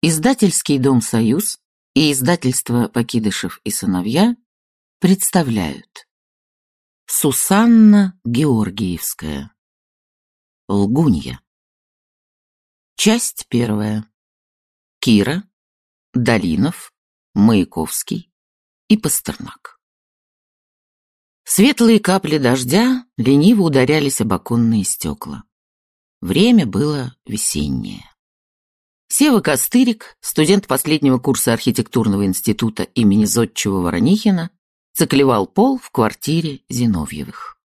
Издательский дом «Союз» и издательство «Покидышев и сыновья» представляют. Сусанна Георгиевская. Лгунья. Часть первая. Кира, Долинов, Маяковский и Пастернак. Светлые капли дождя лениво ударялись об оконные стекла. Время было весеннее. Сева Костырик, студент последнего курса архитектурного института имени Зодчего Воронихина, заклевал пол в квартире Зиновьевых.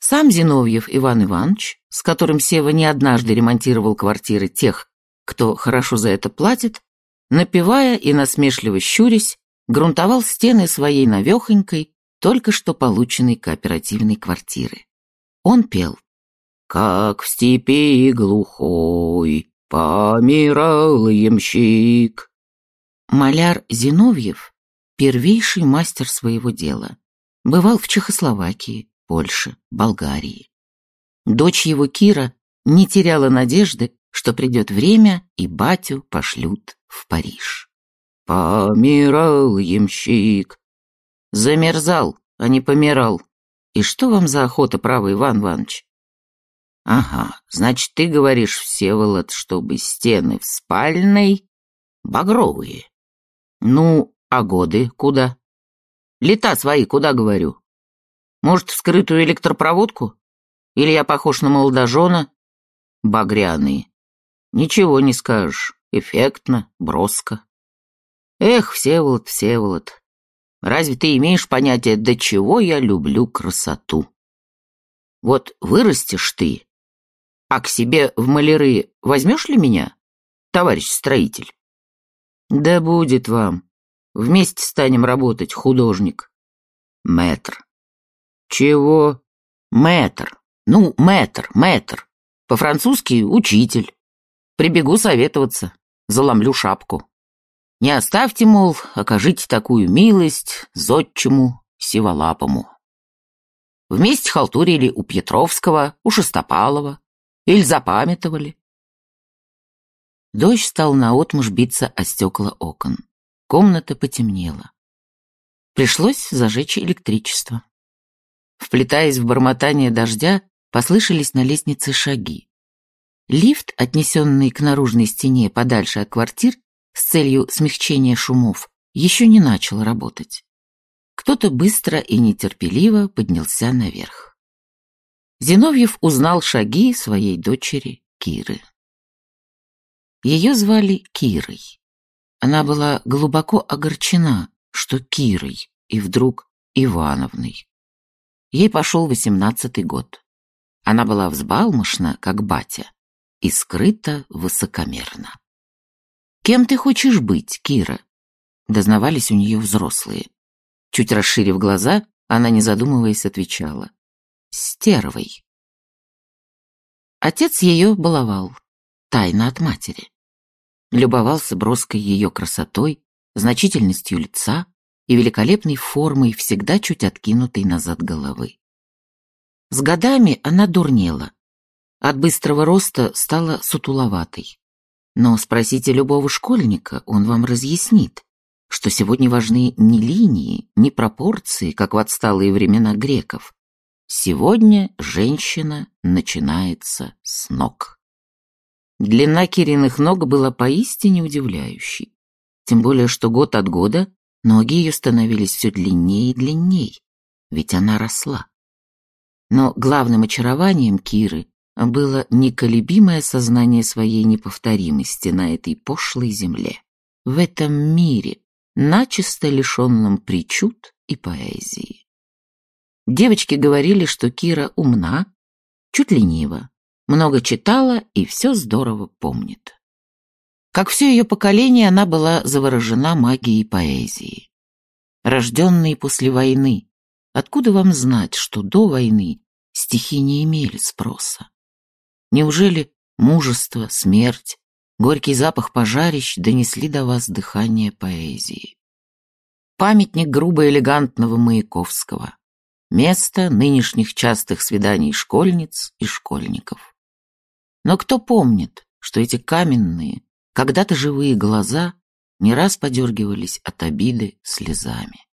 Сам Зиновьев Иван Иванович, с которым Сева не однажды ремонтировал квартиры тех, кто хорошо за это платит, напевая и насмешливо щурясь, грунтовал стены своей навехонькой, только что полученной кооперативной квартиры. Он пел «Как в степи глухой, Помирал ямщик. Маляр Зиновьев — первейший мастер своего дела. Бывал в Чехословакии, Польше, Болгарии. Дочь его Кира не теряла надежды, что придет время, и батю пошлют в Париж. Помирал ямщик. Замерзал, а не помирал. И что вам за охота, правый Иван Иванович? Ага, значит, ты говоришь, Всеволод, чтобы стены в спальной багровые. Ну, а годы куда? Лета свои куда, говорю? Может, вскрытую электропроводку? Или я похож на молодожена? Багряные. Ничего не скажешь. Эффектно, броско. Эх, Всеволод, Всеволод, разве ты имеешь понятие, до чего я люблю красоту? Вот вырастешь ты, а к себе в маляры возьмешь ли меня, товарищ строитель? Да будет вам. Вместе станем работать, художник. Мэтр. Чего? Мэтр. Ну, мэтр, мэтр. По-французски учитель. Прибегу советоваться, заломлю шапку. Не оставьте, мол, окажите такую милость зодчему сиволапому. Вместе халтурили у Петровского, у Шестопалова, или запамятовали? Дождь стал наотмашь биться о стекла окон. Комната потемнела. Пришлось зажечь электричество. Вплетаясь в бормотание дождя, послышались на лестнице шаги. Лифт, отнесенный к наружной стене подальше от квартир с целью смягчения шумов, еще не начал работать. Кто-то быстро и нетерпеливо поднялся наверх. Зиновьев узнал шаги своей дочери Киры. Ее звали Кирой. Она была глубоко огорчена, что Кирой, и вдруг Ивановной. Ей пошел восемнадцатый год. Она была взбалмошна, как батя, и скрыта высокомерно. «Кем ты хочешь быть, Кира?» Дознавались у нее взрослые. Чуть расширив глаза, она, не задумываясь, отвечала стервой. Отец ее баловал, тайно от матери. Любовался броской ее красотой, значительностью лица и великолепной формой, всегда чуть откинутой назад головы. С годами она дурнела. От быстрого роста стала сутуловатой. Но спросите любого школьника, он вам разъяснит, что сегодня важны не линии, не пропорции, как в отсталые времена греков, Сегодня женщина начинается с ног. Длина Кириных ног была поистине удивляющей. Тем более, что год от года ноги ее становились все длиннее и длиннее, ведь она росла. Но главным очарованием Киры было неколебимое сознание своей неповторимости на этой пошлой земле, в этом мире, начисто лишенном причуд и поэзии. Девочки говорили, что Кира умна, чуть ленива, много читала и все здорово помнит. Как все ее поколение, она была заворожена магией поэзии. Рожденные после войны, откуда вам знать, что до войны стихи не имели спроса? Неужели мужество, смерть, горький запах пожарищ донесли до вас дыхание поэзии? Памятник грубо элегантного Маяковского место нынешних частых свиданий школьниц и школьников. Но кто помнит, что эти каменные, когда-то живые глаза не раз подергивались от обиды слезами.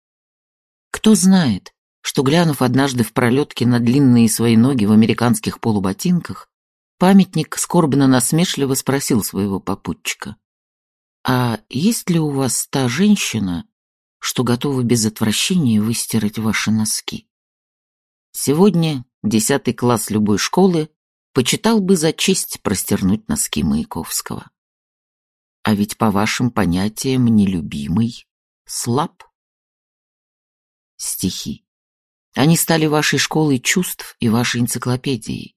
Кто знает, что, глянув однажды в пролетке на длинные свои ноги в американских полуботинках, памятник скорбно-насмешливо спросил своего попутчика. «А есть ли у вас та женщина, что готова без отвращения выстирать ваши носки?» Сегодня десятый класс любой школы почитал бы за честь простернуть носки Маяковского. А ведь по вашим понятиям нелюбимый слаб. Стихи. Они стали вашей школой чувств и вашей энциклопедией.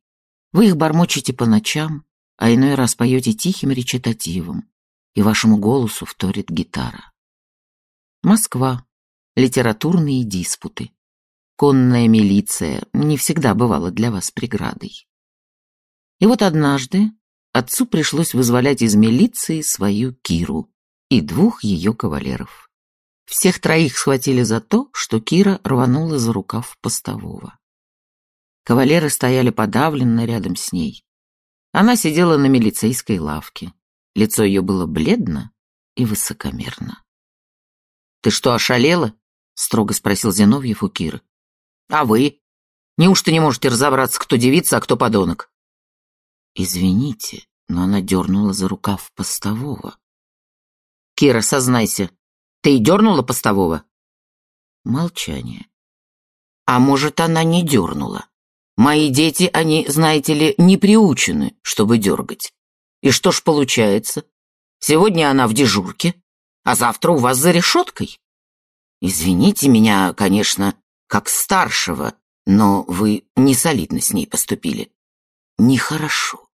Вы их бормочете по ночам, а иной раз поете тихим речитативом, и вашему голосу вторит гитара. Москва. Литературные диспуты. Конная милиция не всегда бывала для вас преградой. И вот однажды отцу пришлось вызволять из милиции свою Киру и двух ее кавалеров. Всех троих схватили за то, что Кира рванула за рукав постового. Кавалеры стояли подавленно рядом с ней. Она сидела на милицейской лавке. Лицо ее было бледно и высокомерно. «Ты что, ошалела?» — строго спросил Зиновьев у Киры. «А вы? Неужто не можете разобраться, кто девица, а кто подонок?» «Извините, но она дернула за рукав постового». «Кира, сознайся, ты и дернула постового?» Молчание. «А может, она не дернула? Мои дети, они, знаете ли, не приучены, чтобы дергать. И что ж получается? Сегодня она в дежурке, а завтра у вас за решеткой? Извините меня, конечно, как старшего, но вы не солидно с ней поступили. Нехорошо.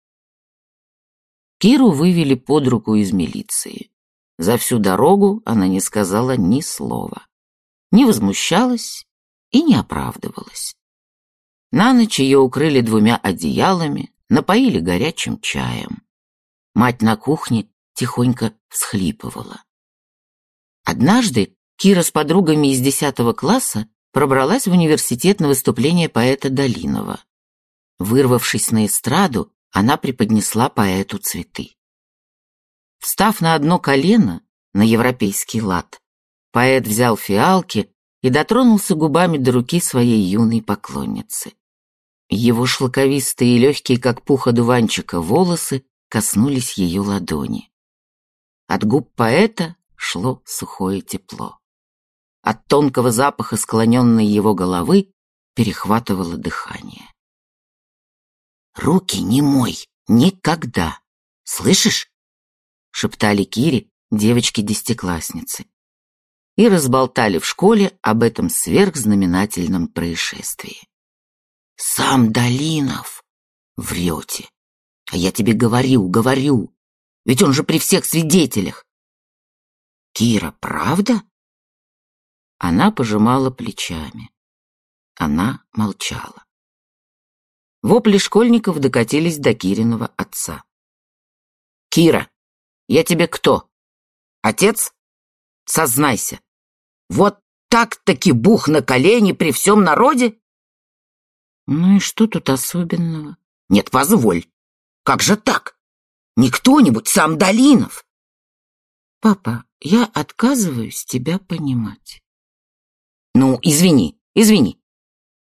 Киру вывели под руку из милиции. За всю дорогу она не сказала ни слова. Не возмущалась и не оправдывалась. На ночь ее укрыли двумя одеялами, напоили горячим чаем. Мать на кухне тихонько всхлипывала. Однажды Кира с подругами из десятого класса пробралась в университет на выступление поэта Долинова. Вырвавшись на эстраду, она преподнесла поэту цветы. Встав на одно колено, на европейский лад, поэт взял фиалки и дотронулся губами до руки своей юной поклонницы. Его шлаковистые и легкие, как пух одуванчика, волосы коснулись ее ладони. От губ поэта шло сухое тепло. От тонкого запаха склоненной его головы перехватывало дыхание. «Руки не мой, никогда! Слышишь?» — шептали Кире девочки-десятиклассницы. И разболтали в школе об этом сверхзнаменательном происшествии. «Сам Долинов! Врете! А я тебе говорю, говорю! Ведь он же при всех свидетелях!» «Кира, правда?» Она пожимала плечами. Она молчала. Вопли школьников докатились до Кириного отца. «Кира, я тебе кто? Отец? Сознайся. Вот так-таки бух на колени при всем народе?» «Ну и что тут особенного?» «Нет, позволь. Как же так? Не кто-нибудь, сам Долинов!» «Папа, я отказываюсь тебя понимать». «Ну, извини, извини.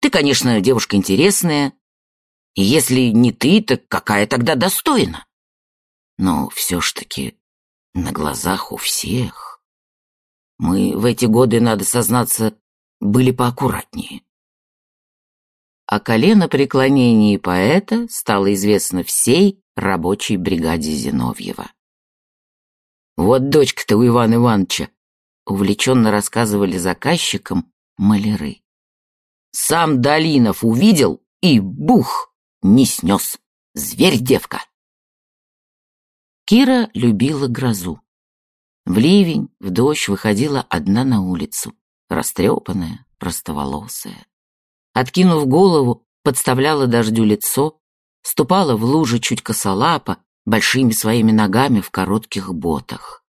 Ты, конечно, девушка интересная, и если не ты, так какая тогда достойна? Но все ж таки на глазах у всех. Мы в эти годы, надо сознаться, были поаккуратнее. О коленопреклонении поэта стало известно всей рабочей бригаде Зиновьева. «Вот дочка-то у Ивана Ивановича», — увлеченно рассказывали заказчикам маляры. «Сам Долинов увидел и бух!» не снес. Зверь-девка. Кира любила грозу. В ливень, в дождь выходила одна на улицу, растрепанная, простоволосая. Откинув голову, подставляла дождю лицо, ступала в лужи чуть косолапо, большими своими ногами в коротких ботах.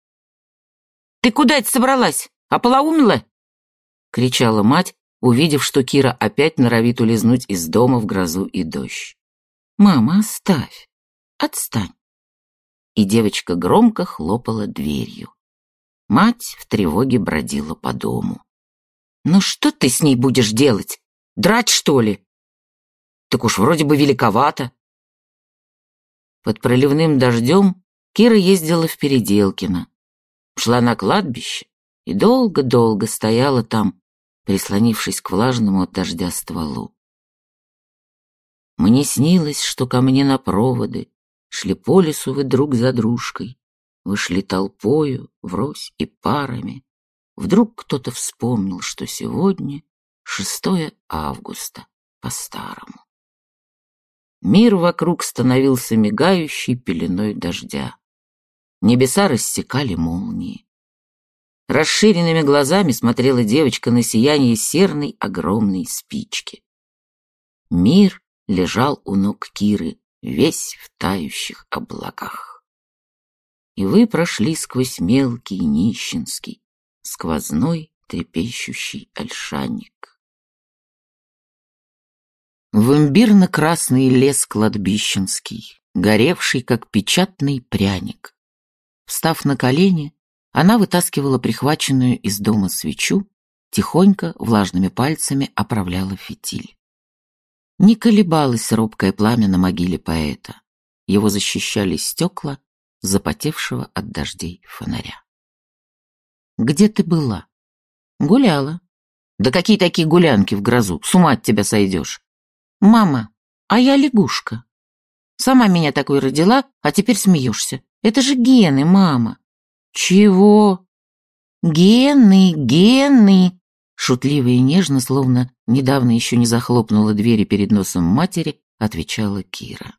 «Ты куда это собралась? Ополоумела?» — кричала мать, увидев, что Кира опять норовит улизнуть из дома в грозу и дождь. «Мама, оставь! Отстань!» и девочка громко хлопала дверью. Мать в тревоге бродила по дому. «Ну что ты с ней будешь делать? Драть, что ли?» «Так уж вроде бы великовато». Под проливным дождем Кира ездила в Переделкино, шла на кладбище и долго-долго стояла там, прислонившись к влажному от дождя стволу. Мне снилось, что ко мне на проводы шли по лесу вы друг за дружкой, вы шли толпою, врозь и парами. Вдруг кто-то вспомнил, что сегодня 6 августа по-старому. Мир вокруг становился мигающей пеленой дождя. Небеса рассекали молнии. Расширенными глазами смотрела девочка на сияние серной огромной спички. Мир лежал у ног Киры, весь в тающих облаках. И вы прошли сквозь мелкий нищенский, сквозной трепещущий ольшанник. В имбирно-красный лес кладбищенский, горевший, как печатный пряник, Встав на колени, она вытаскивала прихваченную из дома свечу, тихонько, влажными пальцами оправляла фитиль. Не колебалось робкое пламя на могиле поэта. Его защищали стекла запотевшего от дождей фонаря. «Где ты была?» «Гуляла». «Да какие такие гулянки в грозу? С ума от тебя сойдешь». «Мама, а я лягушка. Сама меня такой родила, а теперь смеешься. Это же гены, мама. Чего? Гены, гены. Шутливо и нежно, словно недавно еще не захлопнула двери перед носом матери, отвечала Кира.